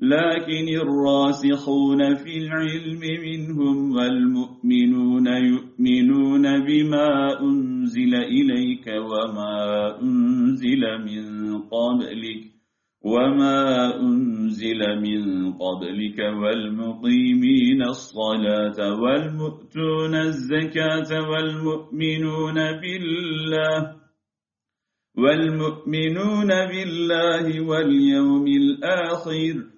لكن الراسخون في العلم منهم والمؤمنون يؤمنون بما أنزل إليك وما أنزل من قبلك وما أنزل من قبلك والمقيمين الصلاة والمؤتون الزكاة والمؤمنون بالله والمؤمنون بالله واليوم الآخر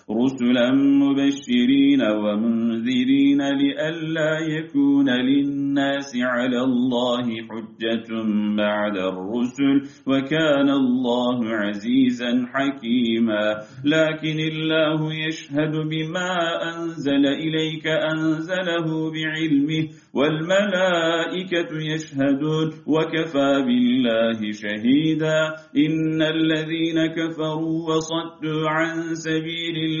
رسلا مبشرين ومنذرين لئلا يكون للناس على الله حجة بعد الرسل وكان الله عزيزا حكيما. لكن الله يشهد بما أنزل إليك أنزله بعلمه والملائكة يشهدون وكفى بالله شهيدا. إن الذين كفروا وصدوا عن سبيل الله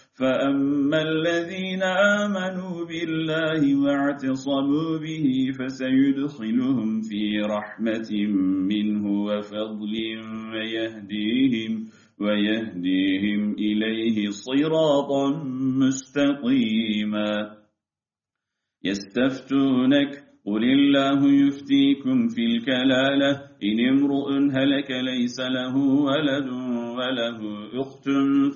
فأما الذين آمنوا بالله واعتصموا به فسيدخلهم في رحمة منه وفضل ويهديهم ويهديهم إليه صراطا مستقيما يستفتونك قل الله يفتيكم في الكلالة إن امرؤ هلك ليس له ولد وله أخت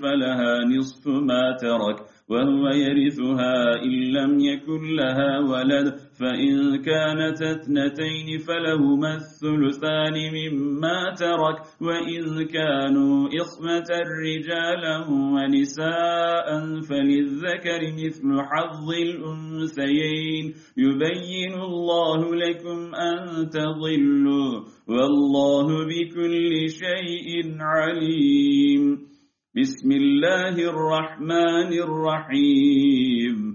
فلها نصف ما ترك وهو يرثها إن لم يكن لها ولد. فإن كانت اثنتين فلهما الثلثان مما ترك وإن كانوا إخمة رجالا ونساء فللذكر مثل حظ الأنثيين. يبين الله لكم أن تضلوا والله بكل شيء عليم. بسم الله الرحمن الرحيم.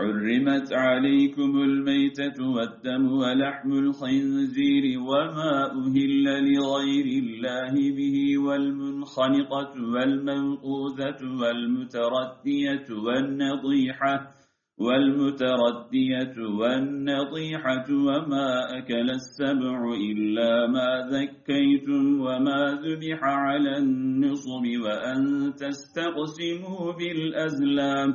حرمت عليكم الميتة والدم ولحم الخنزير وما أهل لغير الله به والمنخنقة والمنقوذة والمتردية والنضيحة والمتردية والنطيحة وما أكل السبع إلا ما ذكيتم وما ذبح على النصب وأن تستقسموا بالأزلام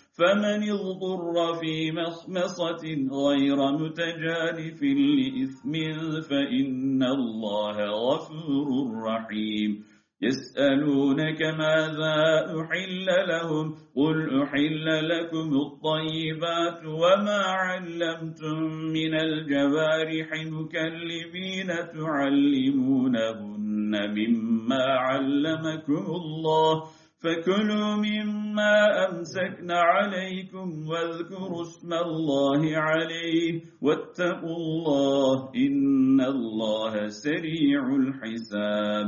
فمن اضطر في مخمصة غير متجانف لإثم فإن الله غفور رحيم. يسألونك ماذا أحل لهم؟ قل أحل لكم الطيبات وما علمتم من الجوارح مكلبين تعلمونهن مما علمكم الله. فكلوا مما أمسكن عليكم واذكروا اسم الله عليه واتقوا الله إن الله سريع الحساب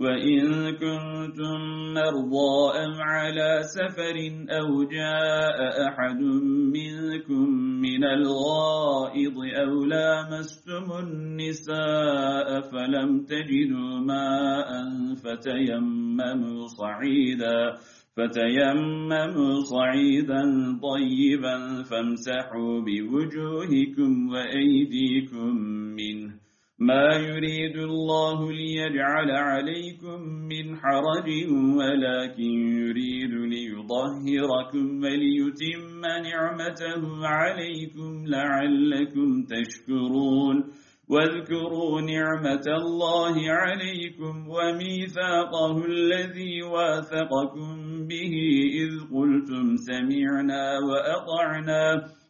وإن كنتم مرضى أم على سفر أو جاء أحد منكم من الغائض أو لامستم النساء فلم تجدوا ماء فتيمموا صعيدا فتيمموا صعيدا طيبا فامسحوا بوجوهكم وأيديكم منه ما يريد الله ليجعل عليكم من حرج ولكن يريد ليظهركم وليتم نعمته عليكم لعلكم تشكرون. واذكروا نعمة الله عليكم وميثاقه الذي واثقكم به إذ قلتم سمعنا وأطعنا.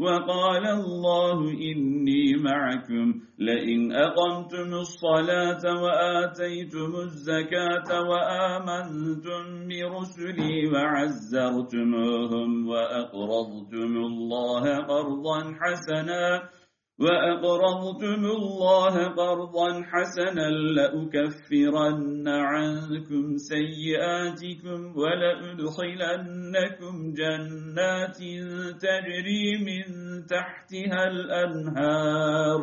وقال الله إني معكم. لئن أقمتم الصلاة وآتيتم الزكاة وآمنتم برسلي وعزرتموهم وأقرضتم الله قرضا حسنا وأقرضتم الله قرضا حسنا لأكفرن عنكم سيئاتكم ولأدخلنكم جنات تجري من تحتها الأنهار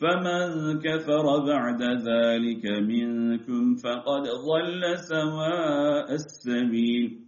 فمن كفر بعد ذلك منكم فقد ضل سواء السبيل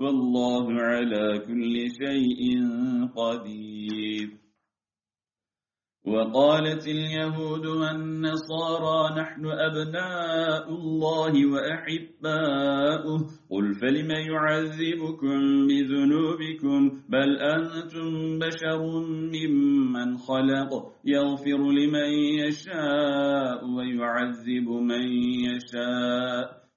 والله على كل شيء قدير. وقالت اليهود والنصارى نحن أبناء الله وأحباؤه. قل فلم يعذبكم بذنوبكم؟ بل أنتم بشر ممن خلق. يغفر لمن يشاء ويعذب من يشاء.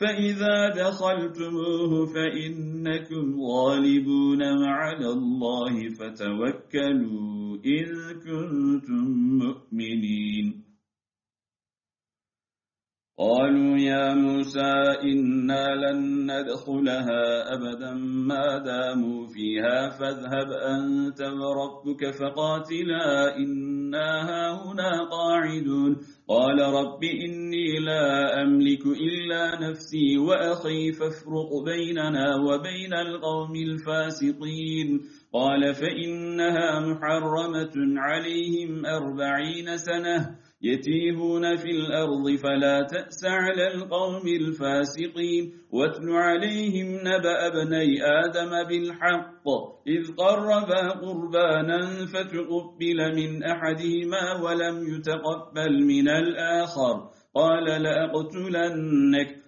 فإذا دخلتموه فإنكم غالبون وعلى الله فتوكلوا إذ كنتم مؤمنين. قالوا يا موسى إنا لن ندخلها أبدا ما داموا فيها فاذهب أنت وربك فقاتلا إنا هنا قاعدون. قال رب إني لا أملك إلا نفسي وأخي فافرق بيننا وبين القوم الفاسقين. قال فإنها محرمة عليهم أربعين سنة. يتيهون في الأرض فلا تأس على القوم الفاسقين. واتل عليهم نبأ بني آدم بالحق. إذ قربا قربانا فتقبل من أحدهما ولم يتقبل من الآخر. قال لأقتلنك.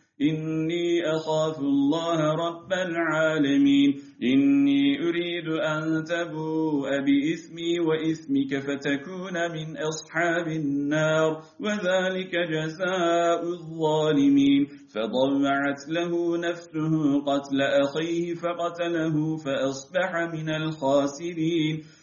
إني أخاف الله رب العالمين. إني أريد أن تبوء بإثمي وإثمك فتكون من أصحاب النار وذلك جزاء الظالمين. فضوعت له نفسه قتل أخيه فقتله فأصبح من الخاسرين.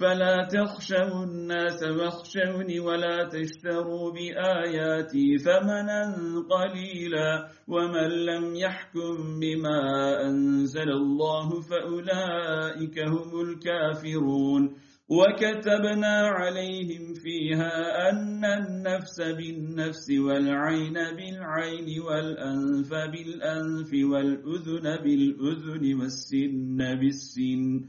فلا تخشوا الناس واخشوني ولا تشتروا بآياتي ثمنا قليلا ومن لم يحكم بما أنزل الله فأولئك هم الكافرون. وكتبنا عليهم فيها أن النفس بالنفس والعين بالعين والأنف بالأنف والأذن بالأذن والسن بالسن.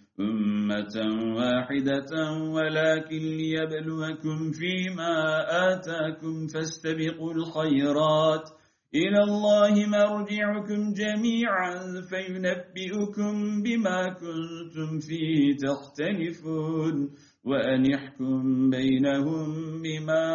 أمة واحدة ولكن ليبلوكم فيما آتاكم فاستبقوا الخيرات. إلى الله مرجعكم جميعا فينبئكم بما كنتم فيه تختلفون. وأن يحكم بينهم بما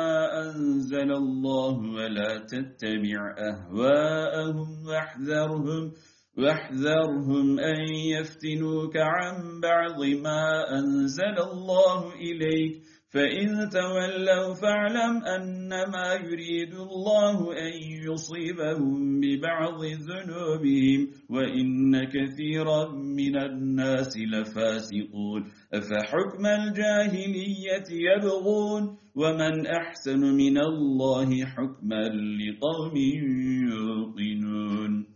أنزل الله ولا تتبع أهواءهم واحذرهم واحذرهم أن يفتنوك عن بعض ما أنزل الله إليك. فإن تولوا فاعلم أنما يريد الله أن يصيبهم ببعض ذنوبهم وإن كثيرا من الناس لفاسقون. أفحكم الجاهلية يبغون؟ ومن أحسن من الله حكما لقوم يوقنون.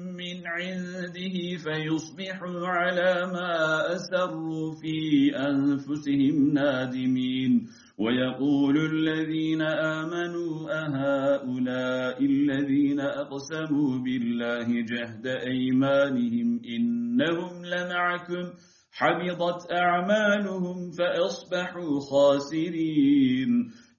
من عنده فيصبحوا على ما أسروا في أنفسهم نادمين. ويقول الذين آمنوا أهؤلاء الذين أقسموا بالله جهد أيمانهم إنهم لمعكم. حبطت أعمالهم فأصبحوا خاسرين.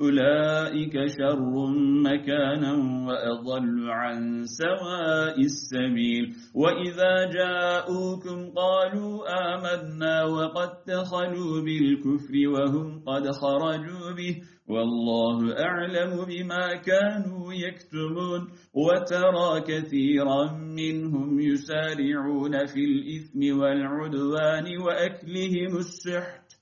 أولئك شر مكانا وأضل عن سواء السبيل. وإذا جاءوكم قالوا آمنا وقد دخلوا بالكفر وهم قد خرجوا به. والله أعلم بما كانوا يكتمون. وترى كثيرا منهم يسارعون في الإثم والعدوان وأكلهم السحت.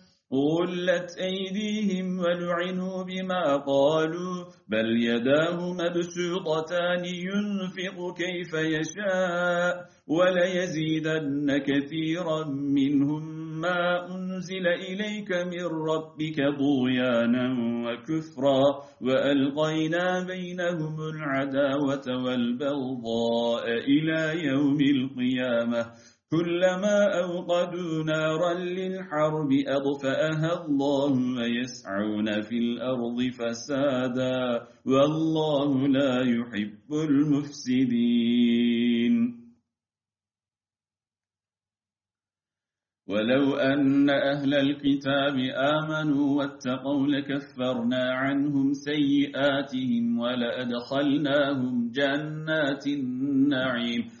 غلت أيديهم ولعنوا بما قالوا بل يداه مبسوطتان ينفق كيف يشاء وليزيدن كثيرا منهم ما أنزل إليك من ربك ضغيانا وكفرا وألقينا بينهم العداوة والبغضاء إلى يوم القيامة. كلما أوقدوا نارا للحرب أضفأها الله ويسعون في الأرض فسادا والله لا يحب المفسدين. ولو أن أهل الكتاب آمنوا واتقوا لكفرنا عنهم سيئاتهم ولأدخلناهم جنات النعيم.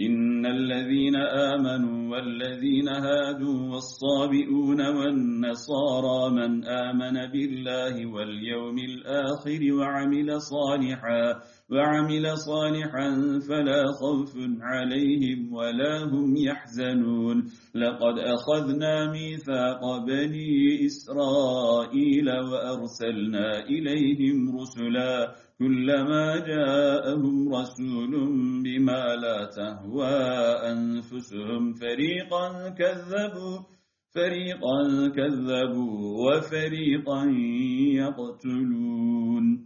إن الذين آمنوا والذين هادوا والصابئون والنصارى من آمن بالله واليوم الآخر وعمل صالحا وعمل صالحا فلا خوف عليهم ولا هم يحزنون. لقد أخذنا ميثاق بني إسرائيل وأرسلنا إليهم رسلا كلما جاءهم رسول بما لا تهوى أنفسهم فريقا كذبوا فريقا كذبوا وفريقا يقتلون.